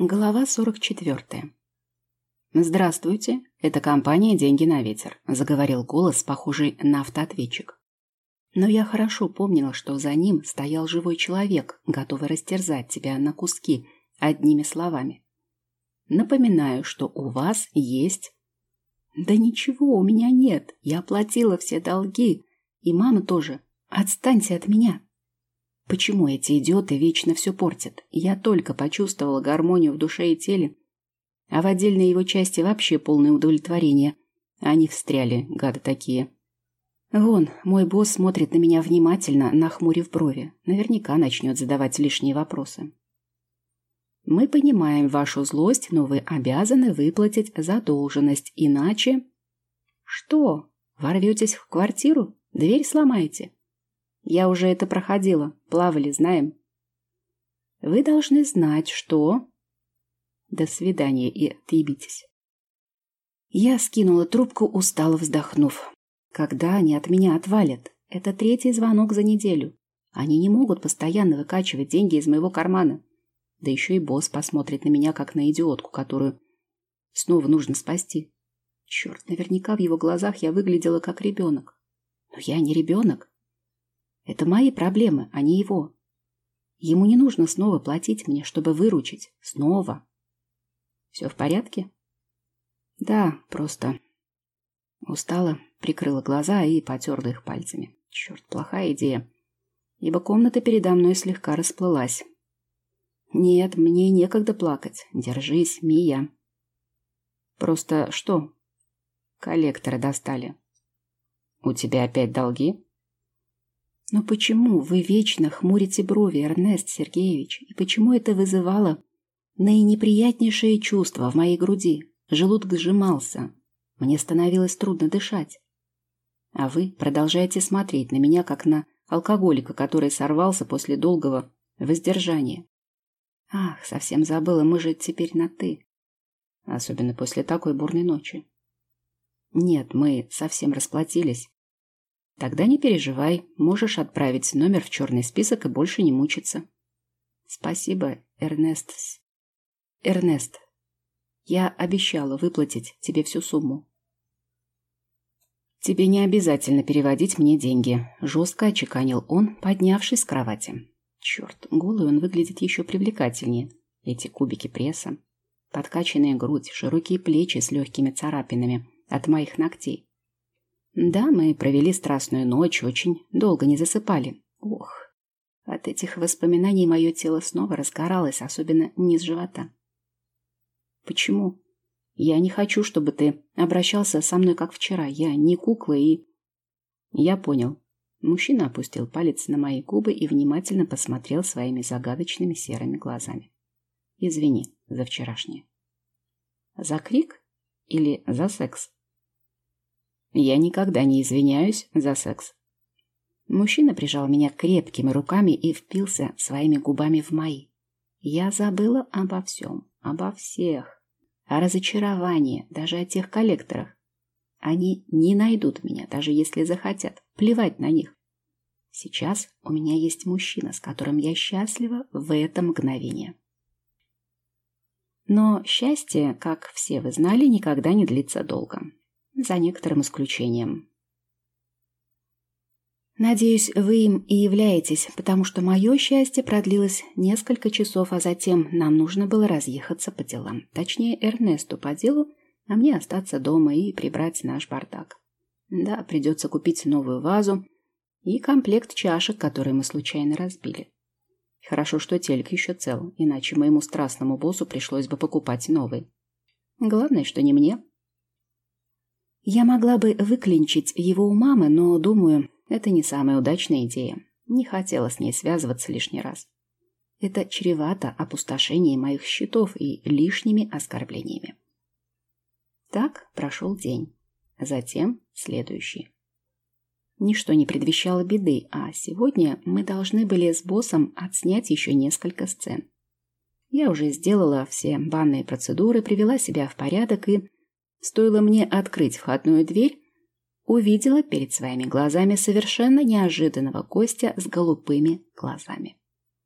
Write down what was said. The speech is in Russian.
Глава 44. «Здравствуйте, это компания «Деньги на ветер», — заговорил голос, похожий на автоответчик. Но я хорошо помнила, что за ним стоял живой человек, готовый растерзать тебя на куски одними словами. Напоминаю, что у вас есть... Да ничего у меня нет, я оплатила все долги, и мама тоже. Отстаньте от меня. Почему эти идиоты вечно все портят? Я только почувствовала гармонию в душе и теле, а в отдельной его части вообще полное удовлетворение. Они встряли, гады такие. Вон, мой босс смотрит на меня внимательно, нахмурив брови. Наверняка начнет задавать лишние вопросы. Мы понимаем вашу злость, но вы обязаны выплатить задолженность, иначе... Что? Ворветесь в квартиру? Дверь сломаете? Я уже это проходила. Плавали, знаем. Вы должны знать, что... До свидания и отъебитесь. Я скинула трубку, устало вздохнув. Когда они от меня отвалят? Это третий звонок за неделю. Они не могут постоянно выкачивать деньги из моего кармана. Да еще и босс посмотрит на меня, как на идиотку, которую снова нужно спасти. Черт, наверняка в его глазах я выглядела как ребенок. Но я не ребенок. Это мои проблемы, а не его. Ему не нужно снова платить мне, чтобы выручить. Снова. Все в порядке? Да, просто... Устала, прикрыла глаза и потерла их пальцами. Черт, плохая идея. Ибо комната передо мной слегка расплылась. Нет, мне некогда плакать. Держись, Мия. Просто что? Коллекторы достали. У тебя опять долги? Но почему вы вечно хмурите брови, Эрнест Сергеевич, и почему это вызывало наинеприятнейшие чувства в моей груди? Желудок сжимался. Мне становилось трудно дышать. А вы продолжаете смотреть на меня, как на алкоголика, который сорвался после долгого воздержания. Ах, совсем забыла, мы же теперь на «ты». Особенно после такой бурной ночи. Нет, мы совсем расплатились. Тогда не переживай, можешь отправить номер в черный список и больше не мучиться. Спасибо, Эрнест. Эрнест, я обещала выплатить тебе всю сумму. Тебе не обязательно переводить мне деньги, жестко очеканил он, поднявшись с кровати. Черт, голый он выглядит еще привлекательнее. Эти кубики пресса, подкачанная грудь, широкие плечи с легкими царапинами от моих ногтей. Да, мы провели страстную ночь, очень долго не засыпали. Ох, от этих воспоминаний мое тело снова разгоралось, особенно низ живота. Почему? Я не хочу, чтобы ты обращался со мной, как вчера. Я не кукла и... Я понял. Мужчина опустил палец на мои губы и внимательно посмотрел своими загадочными серыми глазами. Извини за вчерашнее. За крик или за секс? Я никогда не извиняюсь за секс. Мужчина прижал меня крепкими руками и впился своими губами в мои. Я забыла обо всем, обо всех, о разочаровании, даже о тех коллекторах. Они не найдут меня, даже если захотят. Плевать на них. Сейчас у меня есть мужчина, с которым я счастлива в это мгновение. Но счастье, как все вы знали, никогда не длится долго за некоторым исключением. Надеюсь, вы им и являетесь, потому что мое счастье продлилось несколько часов, а затем нам нужно было разъехаться по делам. Точнее, Эрнесту по делу, а мне остаться дома и прибрать наш бардак. Да, придется купить новую вазу и комплект чашек, которые мы случайно разбили. Хорошо, что телек еще цел, иначе моему страстному боссу пришлось бы покупать новый. Главное, что не мне, я могла бы выклинчить его у мамы, но, думаю, это не самая удачная идея. Не хотела с ней связываться лишний раз. Это чревато опустошением моих счетов и лишними оскорблениями. Так прошел день. Затем следующий. Ничто не предвещало беды, а сегодня мы должны были с боссом отснять еще несколько сцен. Я уже сделала все банные процедуры, привела себя в порядок и Стоило мне открыть входную дверь, увидела перед своими глазами совершенно неожиданного гостя с голубыми глазами.